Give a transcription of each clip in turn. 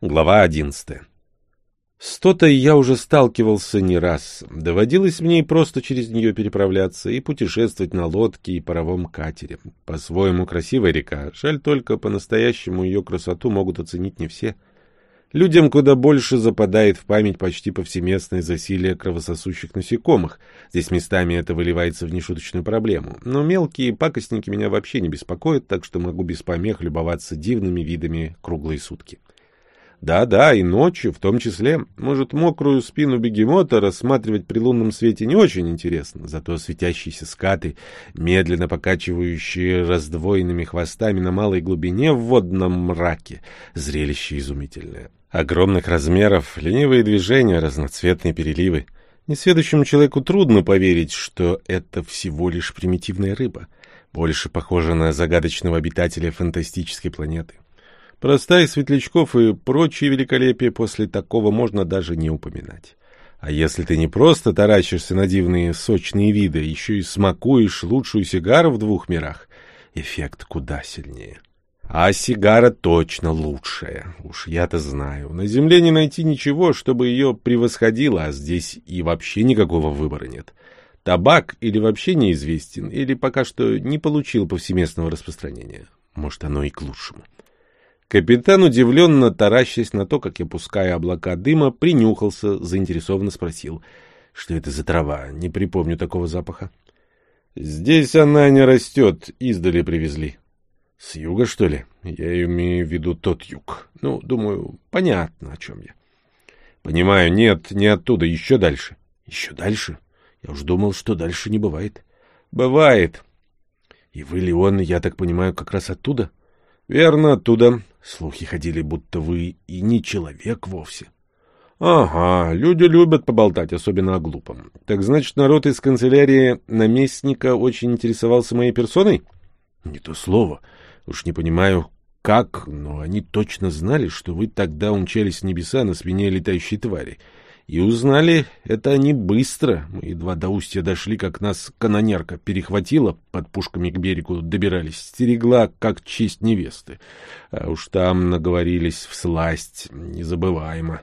Глава одиннадцатая. С Тотой я уже сталкивался не раз. Доводилось мне и просто через нее переправляться и путешествовать на лодке и паровом катере. По-своему красивая река, жаль только по-настоящему ее красоту могут оценить не все. Людям куда больше западает в память почти повсеместное засилие кровососущих насекомых. Здесь местами это выливается в нешуточную проблему. Но мелкие пакостники меня вообще не беспокоят, так что могу без помех любоваться дивными видами круглые сутки. Да-да, и ночью в том числе. Может, мокрую спину бегемота рассматривать при лунном свете не очень интересно, зато светящиеся скаты, медленно покачивающие раздвоенными хвостами на малой глубине в водном мраке, зрелище изумительное. Огромных размеров, ленивые движения, разноцветные переливы. Несведущему человеку трудно поверить, что это всего лишь примитивная рыба, больше похожа на загадочного обитателя фантастической планеты. Простая светлячков и прочие великолепия после такого можно даже не упоминать. А если ты не просто таращишься на дивные сочные виды, еще и смакуешь лучшую сигару в двух мирах, эффект куда сильнее. А сигара точно лучшая. Уж я-то знаю. На земле не найти ничего, чтобы ее превосходило, а здесь и вообще никакого выбора нет. Табак или вообще неизвестен, или пока что не получил повсеместного распространения. Может, оно и к лучшему. Капитан, удивленно таращась на то, как я пускаю облака дыма, принюхался, заинтересованно спросил, что это за трава, не припомню такого запаха. «Здесь она не растет, издали привезли». «С юга, что ли?» Я имею в виду тот юг. Ну, думаю, понятно, о чем я. Понимаю, нет, не оттуда, еще дальше. Еще дальше? Я уж думал, что дальше не бывает. Бывает. И вы, Леон, я так понимаю, как раз оттуда? Верно, оттуда. Слухи ходили, будто вы и не человек вовсе. Ага, люди любят поболтать, особенно о глупом. Так значит, народ из канцелярии наместника очень интересовался моей персоной? Не то слово. Уж не понимаю, как, но они точно знали, что вы тогда умчались в небеса на спине летающей твари. И узнали это они быстро. Мы едва до устья дошли, как нас канонерка перехватила, под пушками к берегу добирались, стерегла, как честь невесты. А уж там наговорились в сласть, незабываемо.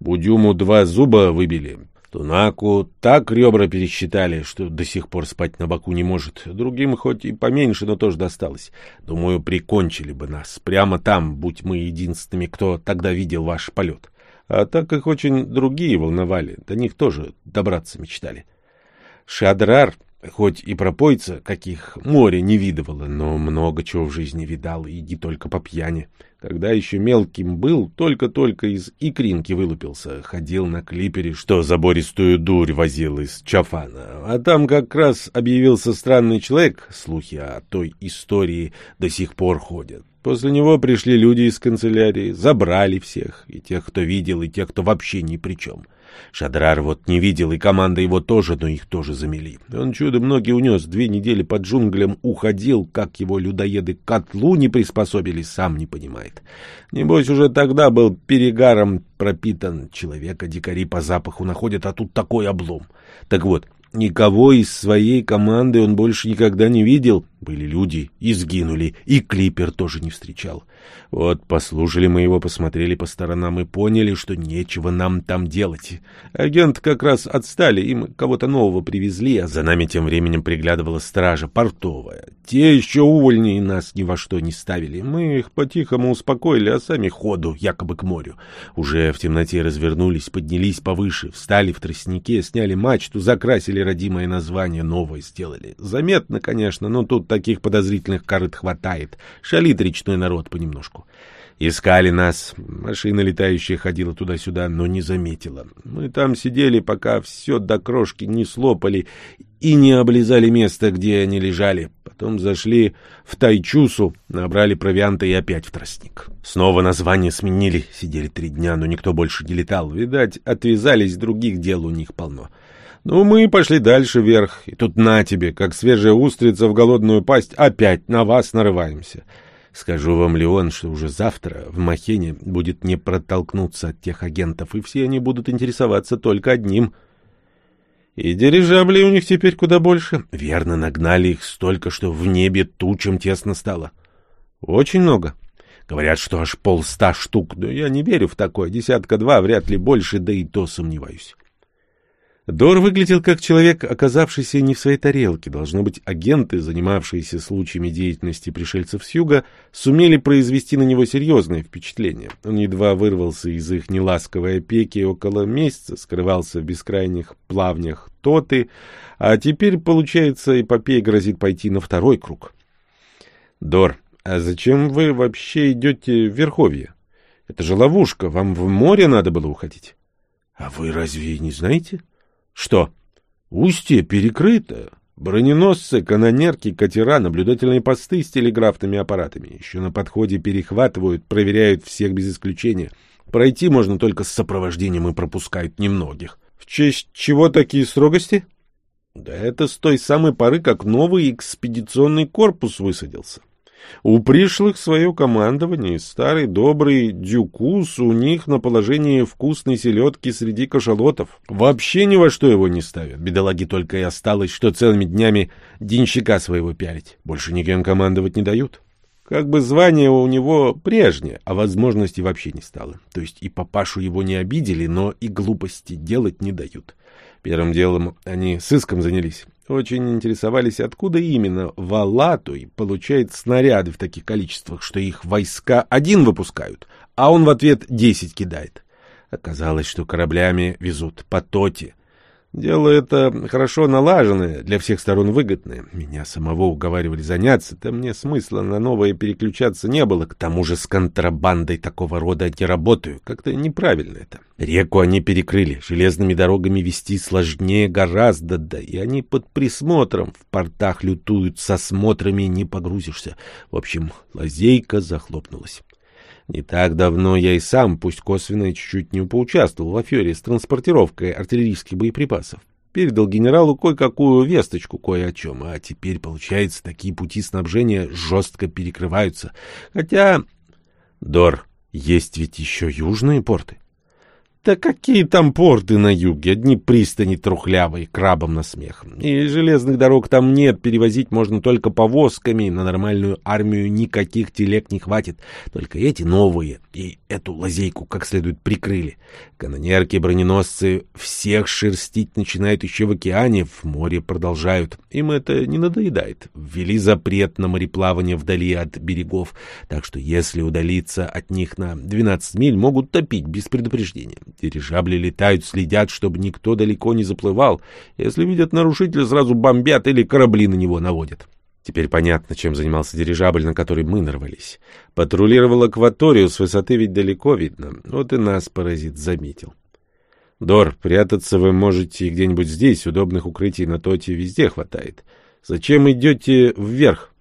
Будюму два зуба выбили, Тунаку так ребра пересчитали, что до сих пор спать на боку не может. Другим хоть и поменьше, но тоже досталось. Думаю, прикончили бы нас. Прямо там, будь мы единственными, кто тогда видел ваш полет. А так их очень другие волновали, до них тоже добраться мечтали. Шадрар, хоть и пропойца, каких море не видывало, но много чего в жизни видал, и не только по пьяни. Когда еще мелким был, только-только из икринки вылупился, ходил на клипере, что забористую дурь возил из Чафана. А там как раз объявился странный человек, слухи о той истории до сих пор ходят. После него пришли люди из канцелярии, забрали всех, и тех, кто видел, и тех, кто вообще ни при чем. Шадрар вот не видел, и команда его тоже, но их тоже замели. Он чудом ноги унес, две недели под джунглям уходил, как его людоеды к котлу не приспособились, сам не понимает. Небось, уже тогда был перегаром пропитан. Человека дикари по запаху находят, а тут такой облом. Так вот, Никого из своей команды он больше никогда не видел. Были люди и сгинули, и Клипер тоже не встречал. Вот послушали мы его, посмотрели по сторонам и поняли, что нечего нам там делать. Агент как раз отстали, им кого-то нового привезли, а за нами тем временем приглядывала стража портовая. Те еще увольни нас ни во что не ставили. Мы их по-тихому успокоили, а сами ходу, якобы к морю. Уже в темноте развернулись, поднялись повыше, встали в тростнике, сняли мачту, закрасили родимое название, новое сделали. Заметно, конечно, но тут таких подозрительных корыт хватает. Шалит речной народ понемножку. Искали нас. Машина летающая ходила туда-сюда, но не заметила. Мы там сидели, пока все до крошки не слопали и не облизали место, где они лежали. Потом зашли в Тайчусу, набрали провианта и опять в тростник. Снова название сменили. Сидели три дня, но никто больше не летал. Видать, отвязались, других дел у них полно. Ну, мы пошли дальше вверх, и тут на тебе, как свежая устрица в голодную пасть, опять на вас нарываемся. Скажу вам, Леон, что уже завтра в Махене будет не протолкнуться от тех агентов, и все они будут интересоваться только одним. И дирижаблей у них теперь куда больше. Верно, нагнали их столько, что в небе тучам тесно стало. Очень много. Говорят, что аж полста штук, но я не верю в такое. Десятка-два, вряд ли больше, да и то сомневаюсь. Дор выглядел как человек, оказавшийся не в своей тарелке. Должно быть, агенты, занимавшиеся случаями деятельности пришельцев с юга, сумели произвести на него серьезное впечатление. Он едва вырвался из их неласковой опеки около месяца, скрывался в бескрайних плавнях Тоты, а теперь, получается, эпопея грозит пойти на второй круг. Дор, а зачем вы вообще идете в Верховье? Это же ловушка, вам в море надо было уходить. А вы разве не знаете? — что? Устье перекрыто. Броненосцы, канонерки, катера, наблюдательные посты с телеграфными аппаратами. Еще на подходе перехватывают, проверяют всех без исключения. Пройти можно только с сопровождением и пропускают немногих. В честь чего такие строгости? Да это с той самой поры, как новый экспедиционный корпус высадился. У пришлых свое командование, старый добрый дюкус у них на положении вкусной селедки среди кашалотов. Вообще ни во что его не ставят. Бедолаги только и осталось, что целыми днями денщика своего пялить. Больше никем командовать не дают. Как бы звание у него прежнее, а возможности вообще не стало. То есть и папашу его не обидели, но и глупости делать не дают. Первым делом они сыском занялись. Очень интересовались, откуда именно Валатуй получает снаряды в таких количествах, что их войска один выпускают, а он в ответ десять кидает. Оказалось, что кораблями везут по Тоте, Дело это хорошо налаженное, для всех сторон выгодное. Меня самого уговаривали заняться, да мне смысла на новое переключаться не было. К тому же с контрабандой такого рода не работаю. Как-то неправильно это. Реку они перекрыли, железными дорогами вести сложнее гораздо, да и они под присмотром. В портах лютуют, со смотрами не погрузишься. В общем, лазейка захлопнулась. Не так давно я и сам, пусть косвенно, чуть-чуть не поучаствовал в афере с транспортировкой артиллерийских боеприпасов. Передал генералу кое-какую весточку кое о чем, а теперь, получается, такие пути снабжения жестко перекрываются. Хотя... Дор, есть ведь еще южные порты. Да какие там порты на юге, одни пристани трухлявые, крабом на смех. И железных дорог там нет, перевозить можно только повозками, на нормальную армию никаких телег не хватит. Только эти новые, и эту лазейку как следует прикрыли. Канонерки, броненосцы всех шерстить начинают еще в океане, в море продолжают. Им это не надоедает. Ввели запрет на мореплавание вдали от берегов, так что если удалиться от них на 12 миль, могут топить без предупреждения. Дирижабли летают, следят, чтобы никто далеко не заплывал. Если видят нарушителя, сразу бомбят или корабли на него наводят. Теперь понятно, чем занимался дирижабль, на который мы нарвались. Патрулировал акваторию, с высоты ведь далеко видно. Вот и нас паразит заметил. Дор, прятаться вы можете где-нибудь здесь, удобных укрытий на тоте везде хватает. Зачем идете вверх?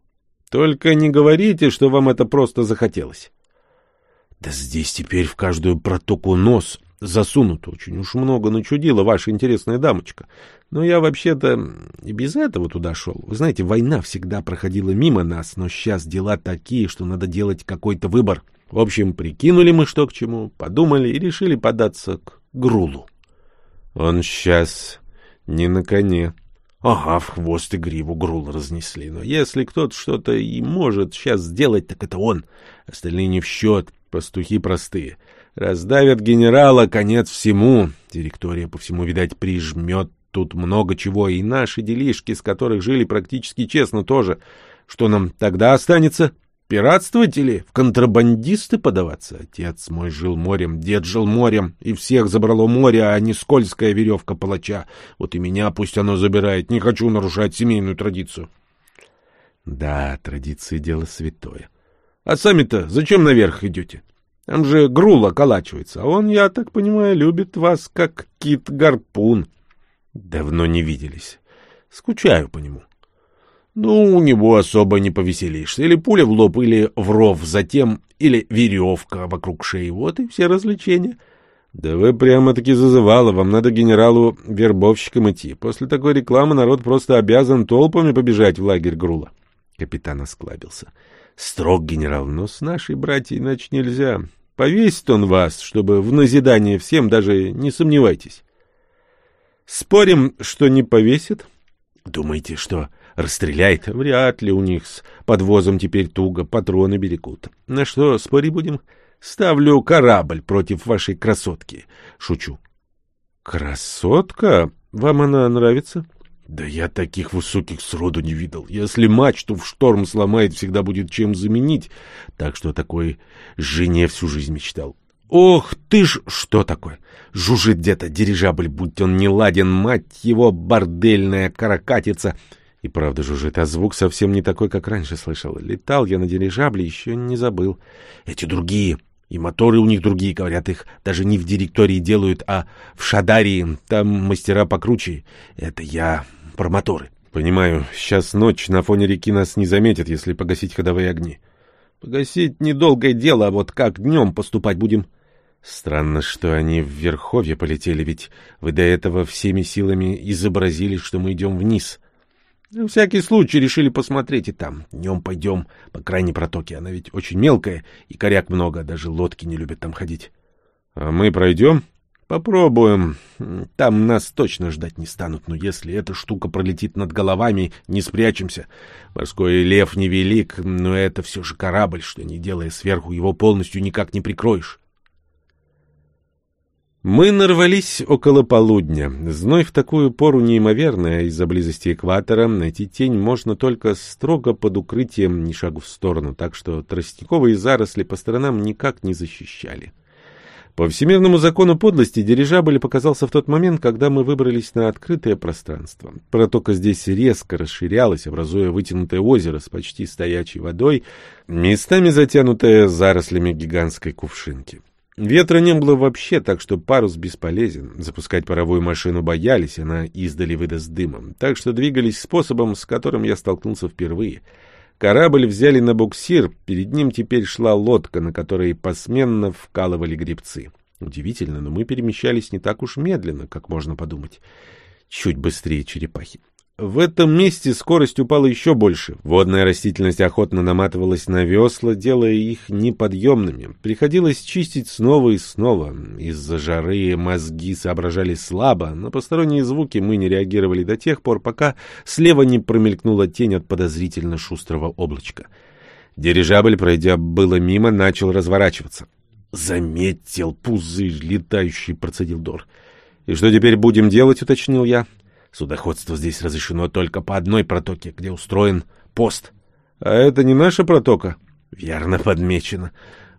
Только не говорите, что вам это просто захотелось. Да здесь теперь в каждую протоку нос засунут. Очень уж много начудила ваша интересная дамочка. Но я вообще-то и без этого туда шел. Вы знаете, война всегда проходила мимо нас, но сейчас дела такие, что надо делать какой-то выбор. В общем, прикинули мы что к чему, подумали и решили податься к Грулу. Он сейчас не на коне. Ага, в хвост и гриву Грул разнесли. Но если кто-то что-то и может сейчас сделать, так это он. Остальные не в счет, пастухи простые. Раздавят генерала, конец всему. Директория по всему, видать, прижмет Тут много чего, и наши делишки, с которых жили практически честно тоже. Что нам тогда останется? Пиратствовать или в контрабандисты подаваться? Отец мой жил морем, дед жил морем, и всех забрало море, а не скользкая веревка палача. Вот и меня пусть оно забирает, не хочу нарушать семейную традицию. Да, традиции — дело святое. А сами-то зачем наверх идете? Там же Грул околачивается, а он, я так понимаю, любит вас как кит-гарпун. Давно не виделись. Скучаю по нему. Ну, у него особо не повеселишься. Или пуля в лоб, или в ров затем, или веревка вокруг шеи. Вот и все развлечения. Да вы прямо-таки зазывало. Вам надо генералу вербовщикам идти. После такой рекламы народ просто обязан толпами побежать в лагерь Грула. Капитан осклабился. Строг генерал, но с нашей братьей иначе нельзя. Повесит он вас, чтобы в назидание всем, даже не сомневайтесь. Спорим, что не повесит? Думаете, что расстреляет. Вряд ли у них с подвозом теперь туго, патроны берегут. На что спорить будем? Ставлю корабль против вашей красотки. Шучу. Красотка? Вам она нравится? Да я таких высоких сроду не видел. Если мачту в шторм сломает, всегда будет чем заменить. Так что такой жене всю жизнь мечтал. Ох ты ж, что такое? Жужжит где-то дирижабль, будь он не ладен, мать его, бордельная каракатица. И правда жужжит, а звук совсем не такой, как раньше слышал. Летал я на дирижабле, еще не забыл. Эти другие, и моторы у них другие, говорят, их даже не в директории делают, а в Шадарии, там мастера покруче. Это я про моторы. Понимаю, сейчас ночь, на фоне реки нас не заметят, если погасить ходовые огни. Погасить недолгое дело, а вот как днем поступать будем? Странно, что они в Верховье полетели, ведь вы до этого всеми силами изобразили, что мы идем вниз. На всякий случай решили посмотреть и там. Днем пойдем по крайней протоке. Она ведь очень мелкая, и коряк много, даже лодки не любят там ходить. А мы пройдем? Попробуем. Там нас точно ждать не станут, но если эта штука пролетит над головами, не спрячемся. Морской лев невелик, но это все же корабль, что не делая сверху, его полностью никак не прикроешь. Мы нарвались около полудня. Зной в такую пору неимоверная, из-за близости экватора найти тень можно только строго под укрытием, ни шагу в сторону, так что тростниковые заросли по сторонам никак не защищали. По всемирному закону подлости дирижабль показался в тот момент, когда мы выбрались на открытое пространство. Протока здесь резко расширялась, образуя вытянутое озеро с почти стоячей водой, местами затянутое зарослями гигантской кувшинки. Ветра не было вообще, так что парус бесполезен. Запускать паровую машину боялись, она издали выдаст дымом. Так что двигались способом, с которым я столкнулся впервые. Корабль взяли на буксир, перед ним теперь шла лодка, на которой посменно вкалывали гребцы. Удивительно, но мы перемещались не так уж медленно, как можно подумать. Чуть быстрее черепахи. В этом месте скорость упала еще больше. Водная растительность охотно наматывалась на весла, делая их неподъемными. Приходилось чистить снова и снова. Из-за жары мозги соображали слабо. На посторонние звуки мы не реагировали до тех пор, пока слева не промелькнула тень от подозрительно шустрого облачка. Дирижабль, пройдя было мимо, начал разворачиваться. «Заметил пузырь летающий», — процедил Дор. «И что теперь будем делать?» — уточнил я. Судоходство здесь разрешено только по одной протоке, где устроен пост. А это не наша протока? Верно подмечено.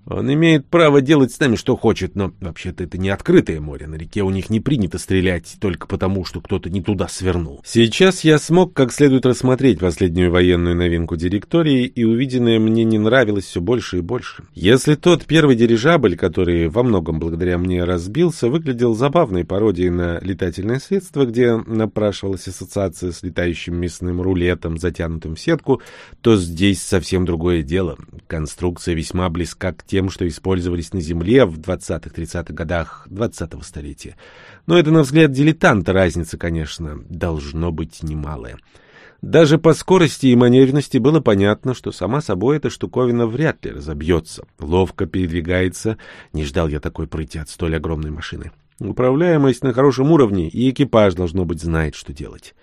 Он имеет право делать с нами что хочет, но вообще-то это не открытое море. На реке у них не принято стрелять только потому, что кто-то не туда свернул. Сейчас я смог как следует рассмотреть последнюю военную новинку директории, и увиденное мне не нравилось все больше и больше. Если тот первый дирижабль, который во многом благодаря мне разбился, выглядел забавной пародией на летательное средство, где напрашивалась ассоциация с летающим мясным рулетом, затянутым в сетку, то здесь совсем другое дело. Конструкция весьма близка к тем, что использовались на Земле в 20-30-х годах 20-го столетия. Но это, на взгляд дилетанта, разница, конечно, должно быть немалая. Даже по скорости и манерности было понятно, что сама собой эта штуковина вряд ли разобьется. Ловко передвигается, не ждал я такой прыти от столь огромной машины. Управляемость на хорошем уровне, и экипаж, должно быть, знает, что делать.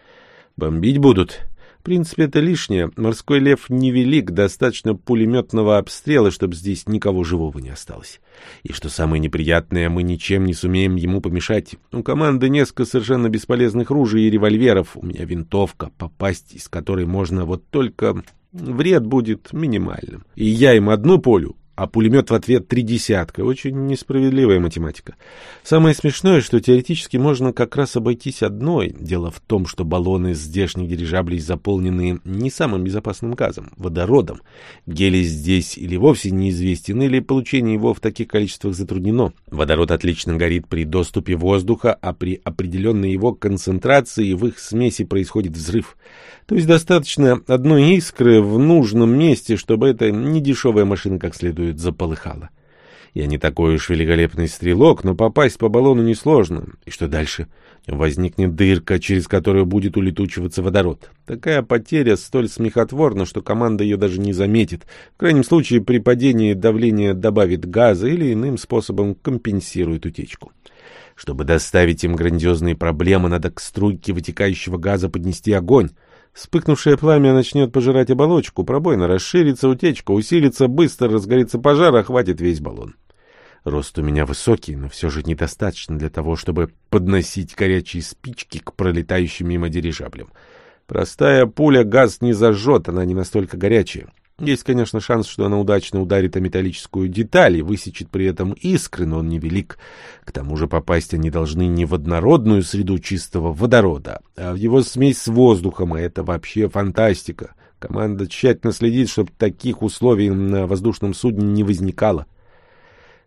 Бомбить будут. Принципе, это лишнее. Морской лев невелик, достаточно пулеметного обстрела, чтобы здесь никого живого не осталось. И что самое неприятное, мы ничем не сумеем ему помешать. У команды несколько совершенно бесполезных ружей и револьверов. У меня винтовка, попасть из которой можно вот только... Вред будет минимальным. И я им одну полю, а пулемет в ответ три десятка. Очень несправедливая математика. Самое смешное, что теоретически можно как раз обойтись одной. Дело в том, что баллоны здешних дирижаблей заполнены не самым безопасным газом — водородом. Гелий здесь или вовсе неизвестен, или получение его в таких количествах затруднено. Водород отлично горит при доступе воздуха, а при определенной его концентрации в их смеси происходит взрыв. То есть достаточно одной искры в нужном месте, чтобы эта недешевая машина как следует заполыхала. Я не такой уж великолепный стрелок, но попасть по баллону несложно. И что дальше? Возникнет дырка, через которую будет улетучиваться водород. Такая потеря столь смехотворна, что команда ее даже не заметит. В крайнем случае, при падении давление добавит газа или иным способом компенсирует утечку. Чтобы доставить им грандиозные проблемы, надо к струйке вытекающего газа поднести огонь. Вспыхнувшее пламя начнет пожирать оболочку, пробоина расширится, утечка усилится, быстро разгорится пожар, охватит весь баллон. Рост у меня высокий, но все же недостаточно для того, чтобы подносить горячие спички к пролетающим мимо дирижаблям. Простая пуля газ не зажжет, она не настолько горячая. Есть, конечно, шанс, что она удачно ударит о металлическую деталь и высечет при этом искры, но он невелик. К тому же попасть они должны не в однородную среду чистого водорода, а в его смесь с воздухом, и это вообще фантастика. Команда тщательно следит, чтобы таких условий на воздушном судне не возникало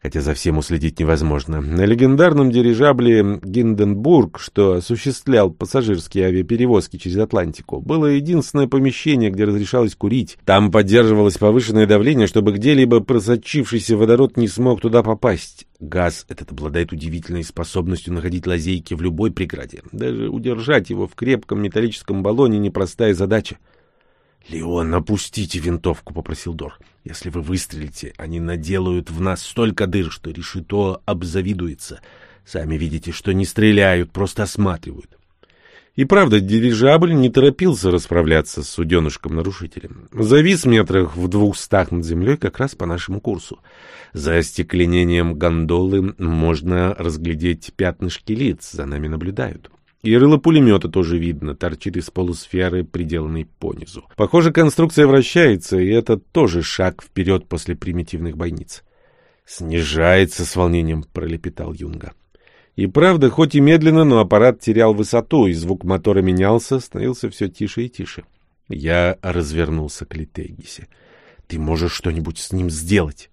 хотя за всем уследить невозможно. На легендарном дирижабле «Гинденбург», что осуществлял пассажирские авиаперевозки через Атлантику, было единственное помещение, где разрешалось курить. Там поддерживалось повышенное давление, чтобы где-либо просочившийся водород не смог туда попасть. Газ этот обладает удивительной способностью находить лазейки в любой преграде. Даже удержать его в крепком металлическом баллоне — непростая задача. — Леон, опустите винтовку, — попросил Дор. — Если вы выстрелите, они наделают в нас столько дыр, что решето обзавидуется. Сами видите, что не стреляют, просто осматривают. И правда, дирижабль не торопился расправляться с суденышком-нарушителем. Завис метрах в двухстах над землей как раз по нашему курсу. За остекленением гондолы можно разглядеть пятнышки лиц, за нами наблюдают. И рыло пулемета тоже видно, торчит из полусферы, приделанной понизу. Похоже, конструкция вращается, и это тоже шаг вперед после примитивных бойниц. «Снижается с волнением», — пролепетал Юнга. И правда, хоть и медленно, но аппарат терял высоту, и звук мотора менялся, становился все тише и тише. Я развернулся к Литейгисе. «Ты можешь что-нибудь с ним сделать?»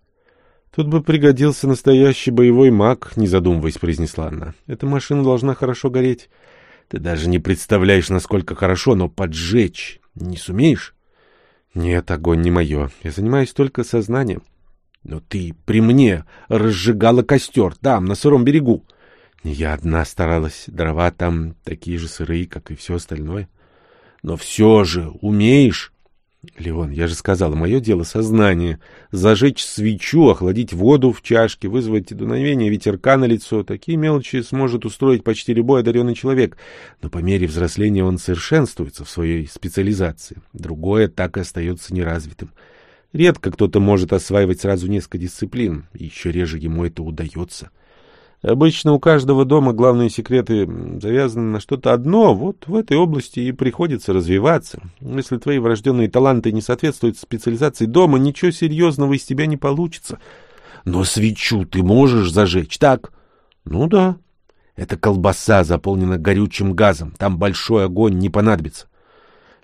«Тут бы пригодился настоящий боевой маг», — не задумываясь, произнесла она. «Эта машина должна хорошо гореть. Ты даже не представляешь, насколько хорошо, но поджечь не сумеешь? Нет, огонь не мое. Я занимаюсь только сознанием. Но ты при мне разжигала костер там, на сыром берегу. Не я одна старалась. Дрова там такие же сырые, как и все остальное. Но все же умеешь. Леон, я же сказал, мое дело сознание. Зажечь свечу, охладить воду в чашке, вызвать дуновение ветерка на лицо. Такие мелочи сможет устроить почти любой одаренный человек. Но по мере взросления он совершенствуется в своей специализации. Другое так и остается неразвитым. Редко кто-то может осваивать сразу несколько дисциплин, еще реже ему это удается. Обычно у каждого дома главные секреты завязаны на что-то одно, вот в этой области и приходится развиваться. Если твои врожденные таланты не соответствуют специализации дома, ничего серьезного из тебя не получится. Но свечу ты можешь зажечь, так? Ну да. Это колбаса заполнена горючим газом, там большой огонь не понадобится.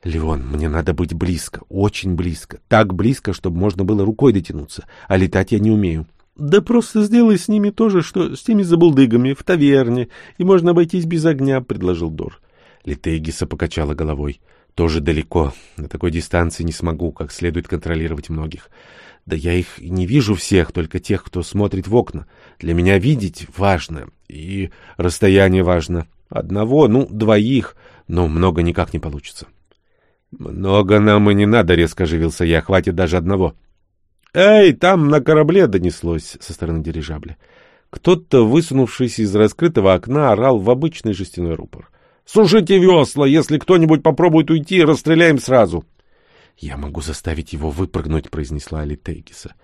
Леон, мне надо быть близко, очень близко, так близко, чтобы можно было рукой дотянуться, а летать я не умею. Да просто сделай с ними то же, что с теми забулдыгами в таверне, и можно обойтись без огня, — предложил Дор. Литейгиса покачала головой. Тоже далеко. На такой дистанции не смогу как следует контролировать многих. Да я их не вижу всех, только тех, кто смотрит в окна. Для меня видеть важно, и расстояние важно. Одного, ну, двоих, но много никак не получится. «Много нам и не надо», — резко оживился я, — «хватит даже одного». «Эй, там на корабле!» — донеслось со стороны дирижабля. Кто-то, высунувшись из раскрытого окна, орал в обычный жестяной рупор. «Сушите весла! Если кто-нибудь попробует уйти, расстреляем сразу!» «Я могу заставить его выпрыгнуть», — произнесла Али Тейгиса.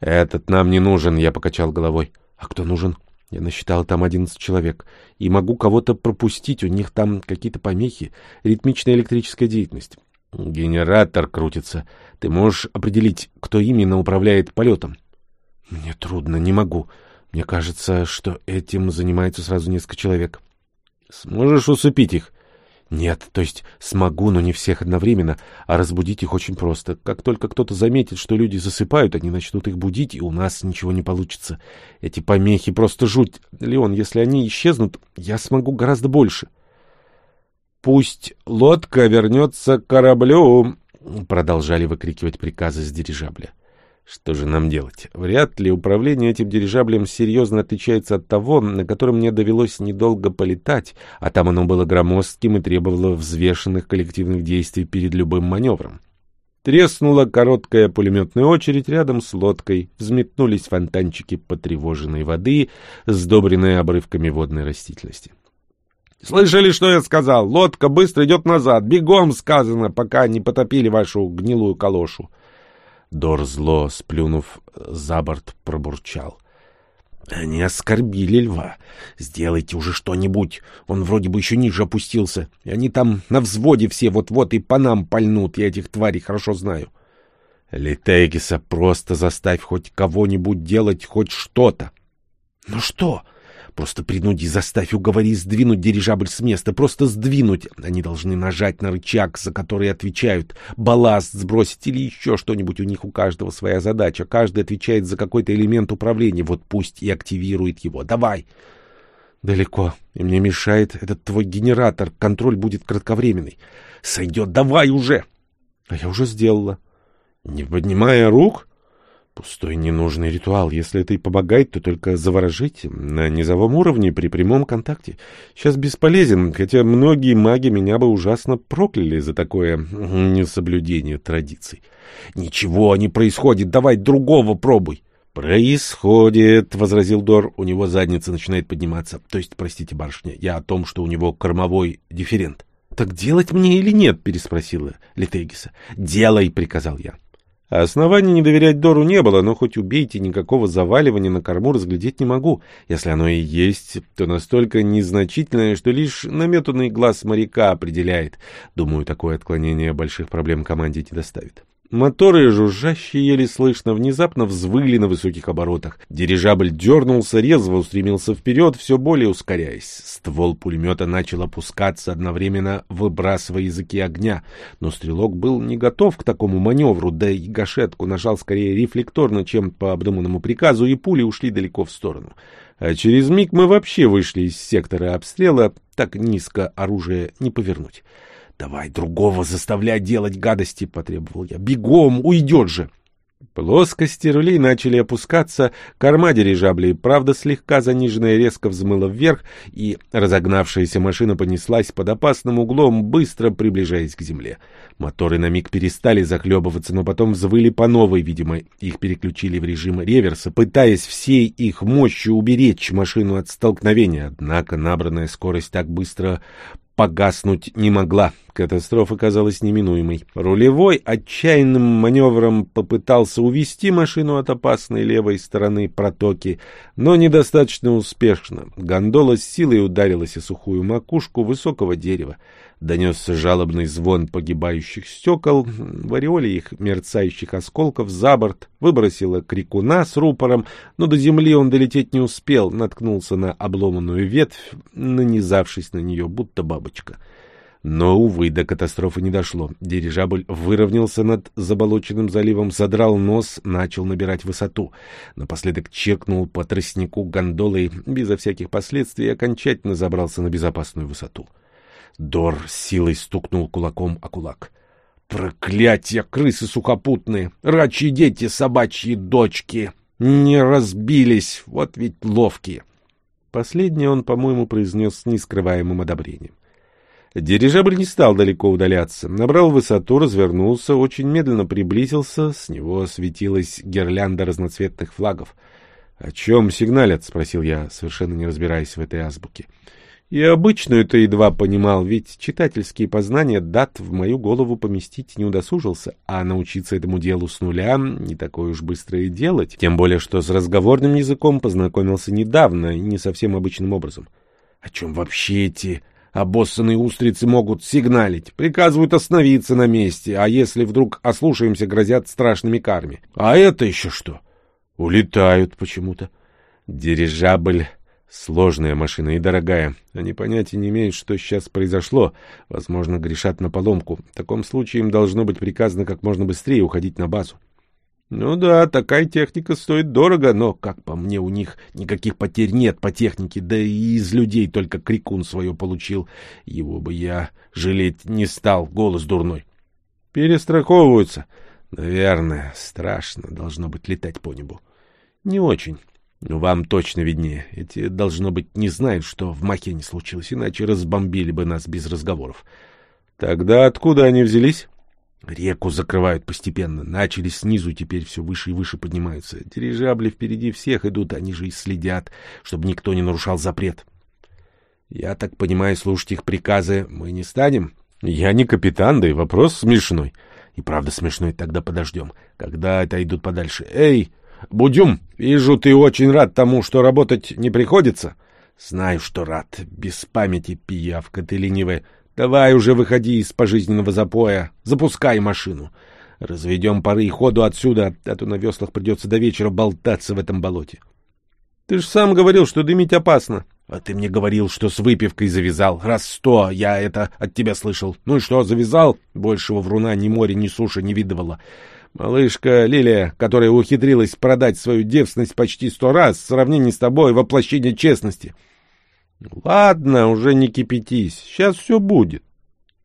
«Этот нам не нужен», — я покачал головой. «А кто нужен?» Я насчитал там одиннадцать человек. И могу кого-то пропустить, у них там какие-то помехи, ритмичная электрическая деятельность. Генератор крутится. Ты можешь определить, кто именно управляет полетом? Мне трудно, не могу. Мне кажется, что этим занимается сразу несколько человек. Сможешь усыпить их? Нет, то есть смогу, но не всех одновременно, а разбудить их очень просто. Как только кто-то заметит, что люди засыпают, они начнут их будить, и у нас ничего не получится. Эти помехи просто жуть. Леон, если они исчезнут, я смогу гораздо больше. — «Пусть лодка вернется к кораблю!» — продолжали выкрикивать приказы с дирижабля. Что же нам делать? Вряд ли управление этим дирижаблем серьезно отличается от того, на котором мне довелось недолго полетать, а там оно было громоздким и требовало взвешенных коллективных действий перед любым маневром. Треснула короткая пулеметная очередь рядом с лодкой, взметнулись фонтанчики потревоженной воды, сдобренные обрывками водной растительности. Слышали, что я сказал? Лодка быстро идет назад. Бегом сказано, пока не потопили вашу гнилую калошу. Дор зло, сплюнув за борт, пробурчал. Они оскорбили льва. Сделайте уже что-нибудь. Он вроде бы еще ниже опустился. И они там на взводе все вот-вот и по нам пальнут. Я этих тварей хорошо знаю. Литейгиса, просто заставь хоть кого-нибудь делать хоть что-то. Ну что? Просто принуди, заставь, уговори сдвинуть дирижабль с места. Просто сдвинуть. Они должны нажать на рычаг, за который отвечают. Балласт сбросить или еще что-нибудь. У них у каждого своя задача. Каждый отвечает за какой-то элемент управления. Вот пусть и активирует его. Давай. Далеко. И мне мешает этот твой генератор. Контроль будет кратковременный. Сойдет. Давай уже. А я уже сделала. Не поднимая рук... Пустой ненужный ритуал. Если это и помогает, то только заворожить на низовом уровне при прямом контакте. Сейчас бесполезен, хотя многие маги меня бы ужасно прокляли за такое несоблюдение традиций. Ничего не происходит, давай другого пробуй. «Происходит», — возразил Дор, — у него задница начинает подниматься. То есть, простите, барышня, я о том, что у него кормовой дифферент. «Так делать мне или нет?» — переспросила Литегиса. «Делай», — приказал я. Оснований не доверять Дору не было, но хоть убейте, никакого заваливания на корму разглядеть не могу. Если оно и есть, то настолько незначительное, что лишь наметанный глаз моряка определяет. Думаю, такое отклонение больших проблем команде не доставит. Моторы, жужжащие еле слышно, внезапно взвыли на высоких оборотах. Дирижабль дернулся, резво устремился вперед, все более ускоряясь. Ствол пулемета начал опускаться, одновременно выбрасывая языки огня. Но стрелок был не готов к такому маневру, да и гашетку нажал скорее рефлекторно, чем по обдуманному приказу, и пули ушли далеко в сторону. А через миг мы вообще вышли из сектора обстрела, так низко оружие не повернуть. «Давай другого заставлять делать гадости», — потребовал я. «Бегом, уйдет же!» Плоскости рулей начали опускаться, корма дирижаблей, правда, слегка заниженная, резко взмыла вверх, и разогнавшаяся машина понеслась под опасным углом, быстро приближаясь к земле. Моторы на миг перестали захлебываться, но потом взвыли по новой, видимо, их переключили в режим реверса, пытаясь всей их мощью уберечь машину от столкновения, однако набранная скорость так быстро погаснуть не могла. Катастрофа казалась неминуемой. Рулевой отчаянным маневром попытался увести машину от опасной левой стороны протоки, но недостаточно успешно. Гондола с силой ударилась о сухую макушку высокого дерева. Донесся жалобный звон погибающих стекол, в ореоле их мерцающих осколков за борт выбросило крикуна с рупором, но до земли он долететь не успел, наткнулся на обломанную ветвь, нанизавшись на нее, будто бабочка. Но, увы, до катастрофы не дошло. Дирижабль выровнялся над заболоченным заливом, задрал нос, начал набирать высоту. Напоследок чекнул по тростнику гондолой, безо всяких последствий, окончательно забрался на безопасную высоту. Дор силой стукнул кулаком о кулак. «Проклятие, крысы сухопутные! Рачьи дети, собачьи дочки! Не разбились! Вот ведь ловкие!» Последнее он, по-моему, произнес с нескрываемым одобрением. Дирижабль не стал далеко удаляться. Набрал высоту, развернулся, очень медленно приблизился. С него светилась гирлянда разноцветных флагов. — О чем сигналят? — спросил я, совершенно не разбираясь в этой азбуке. И обычно это едва понимал, ведь читательские познания дат в мою голову поместить не удосужился, а научиться этому делу с нуля не такое уж быстрое делать, тем более что с разговорным языком познакомился недавно и не совсем обычным образом. О чем вообще эти Обоссанные устрицы могут сигналить, приказывают остановиться на месте, а если вдруг ослушаемся, грозят страшными карми. А это еще что? Улетают почему-то. Дирижабль — сложная машина и дорогая. Они понятия не имеют, что сейчас произошло. Возможно, грешат на поломку. В таком случае им должно быть приказано как можно быстрее уходить на базу. Ну да, такая техника стоит дорого, но, как по мне, у них никаких потерь нет по технике, да и из людей только крикун свое получил. Его бы я жалеть не стал, голос дурной. Перестраховываются. Наверное, страшно должно быть летать по небу. Не очень. Вам точно виднее. Эти, должно быть, не знают, что в Махене случилось, иначе разбомбили бы нас без разговоров. Тогда откуда они взялись? Реку закрывают постепенно. Начали снизу, теперь все выше и выше поднимаются. Дирижабли впереди всех идут, они же и следят, чтобы никто не нарушал запрет. Я так понимаю, слушать их приказы мы не станем? Я не капитан, да и вопрос смешной. И правда смешной, тогда подождем. Когда это идут подальше? Эй, Будюм, вижу, ты очень рад тому, что работать не приходится. Знаю, что рад. Без памяти, пиявка ты ленивая. Давай уже выходи из пожизненного запоя. Запускай машину. Разведем пары и ходу отсюда, а то на веслах придется до вечера болтаться в этом болоте. Ты же сам говорил, что дымить опасно. А ты мне говорил, что с выпивкой завязал. Раз сто я это от тебя слышал. Ну и что, завязал? Большего вруна ни моря, ни суши не видывала. Малышка Лилия, которая ухитрилась продать свою девственность почти сто раз, в сравнении с тобой воплощение честности. Ладно, уже не кипятись, сейчас все будет.